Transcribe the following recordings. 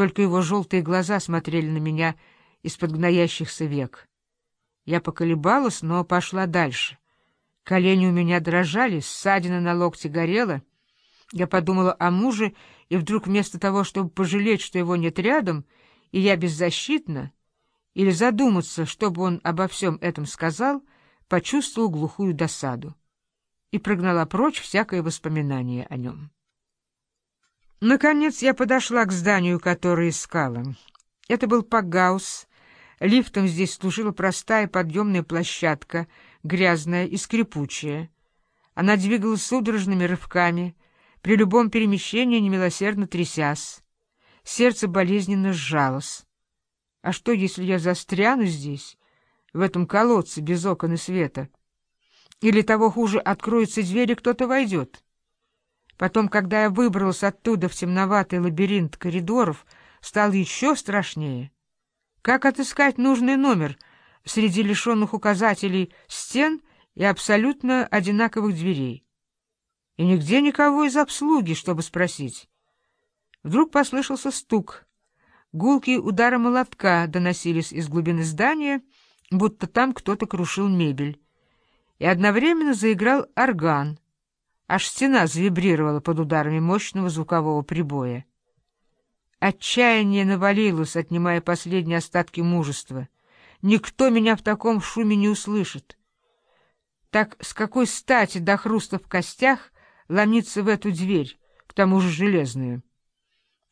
Только его желтые глаза смотрели на меня из-под гноящихся век. Я поколебалась, но пошла дальше. Колени у меня дрожали, ссадина на локте горела. Я подумала о муже, и вдруг вместо того, чтобы пожалеть, что его нет рядом, и я беззащитна, или задуматься, чтобы он обо всем этом сказал, почувствовал глухую досаду и прогнала прочь всякое воспоминание о нем. Наконец я подошла к зданию, которое искала. Это был Пагаус. Лифтом здесь служила простая подъемная площадка, грязная и скрипучая. Она двигалась судорожными рывками, при любом перемещении немилосердно трясясь. Сердце болезненно сжалось. А что, если я застряну здесь, в этом колодце без окон и света? Или того хуже, откроются двери, кто-то войдет? Потом, когда я выбралась оттуда в темноватый лабиринт коридоров, стало еще страшнее. Как отыскать нужный номер среди лишенных указателей стен и абсолютно одинаковых дверей? И нигде никого из обслуги, чтобы спросить. Вдруг послышался стук. Гулкие удары молотка доносились из глубины здания, будто там кто-то крушил мебель. И одновременно заиграл орган. Аж стена завибрировала под ударами мощного звукового прибоя. Отчаяние навалилось, отнимая последние остатки мужества. Никто меня в таком шуме не услышит. Так с какой стати до хруста в костях ломиться в эту дверь, к тому же железную?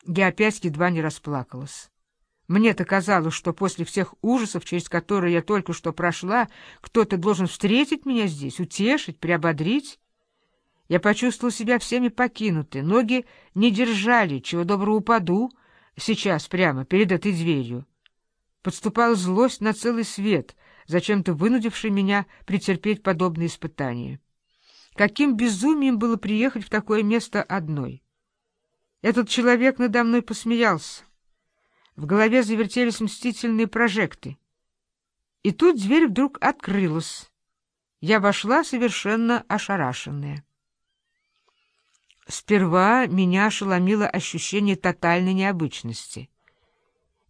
Я опять едва не расплакалась. Мне-то казалось, что после всех ужасов, через которые я только что прошла, кто-то должен встретить меня здесь, утешить, приободрить. Я почувствовал себя всеми покинутой, ноги не держали, чего доброго упаду сейчас прямо перед этой дверью. Подступала злость на целый свет, зачем-то вынудивший меня претерпеть подобные испытания. Каким безумием было приехать в такое место одной! Этот человек надо мной посмеялся. В голове завертелись мстительные прожекты. И тут дверь вдруг открылась. Я вошла совершенно ошарашенная. Сперва меня ошеломило ощущение тотальной необычности.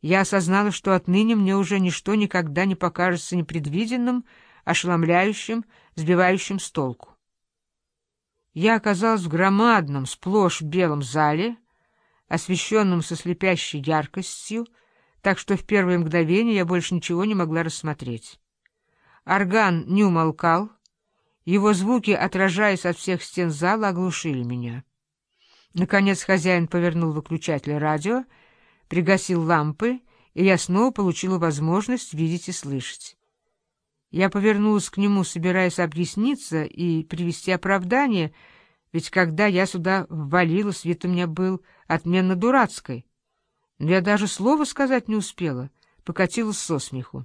Я осознала, что отныне мне уже ничто никогда не покажется непредвиденным, ошеломляющим, сбивающим с толку. Я оказалась в громадном, сплошь белом зале, освещенном со слепящей яркостью, так что в первое мгновение я больше ничего не могла рассмотреть. Орган не умолкал, его звуки, отражаясь от всех стен зала, оглушили меня. Наконец хозяин повернул выключатель радио, пригасил лампы, и я снова получила возможность видеть и слышать. Я повернулась к нему, собираясь объясниться и привести оправдание, ведь когда я сюда ввалилась, вид у меня был отменно дурацкой. Но я даже слова сказать не успела, покатилась со смеху.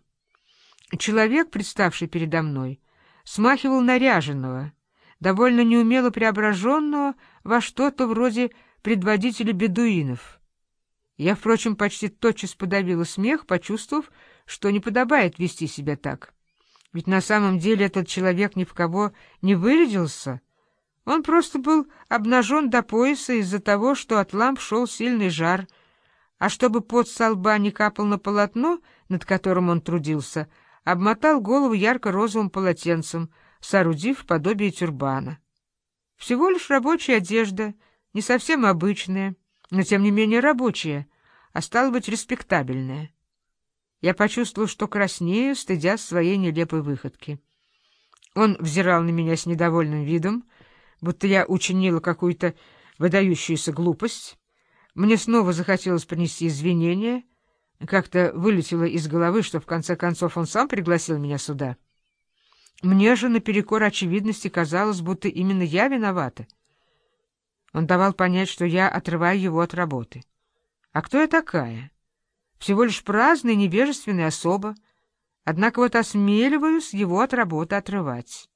Человек, представший передо мной, смахивал наряженного, довольно неумело преображенного во что-то вроде предводителя бедуинов. Я, впрочем, почти тотчас подавила смех, почувствовав, что не подобает вести себя так. Ведь на самом деле этот человек ни в кого не вырядился. Он просто был обнажен до пояса из-за того, что от ламп шел сильный жар, а чтобы пот со лба не капал на полотно, над которым он трудился, обмотал голову ярко-розовым полотенцем, соорудив подобие тюрбана. Всего лишь рабочая одежда, не совсем обычная, но тем не менее рабочая, а стало быть респектабельная. Я почувствовал, что краснею, стыдя своей нелепой выходки. Он взирал на меня с недовольным видом, будто я учинила какую-то выдающуюся глупость. Мне снова захотелось принести извинения. Как-то вылетело из головы, что в конце концов он сам пригласил меня сюда. Мне же наперекор очевидности казалось, будто именно я виновата. Он давал понять, что я отрываю его от работы. А кто я такая? всего лишь праздная невежественная особа, однако вот осмеливаюсь его от работы отрывать.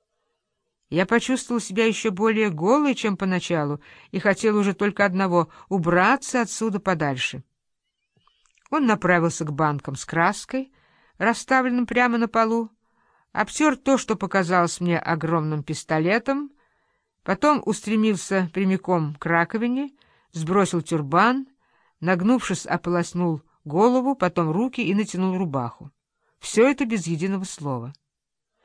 Я почувствовал себя еще более голой, чем поначалу, и хотел уже только одного — убраться отсюда подальше. Он направился к банкам с краской, расставленным прямо на полу, обтер то, что показалось мне огромным пистолетом, потом устремился прямиком к раковине, сбросил тюрбан — Нагнувшись, ополоснул голову, потом руки и натянул рубаху. Все это без единого слова.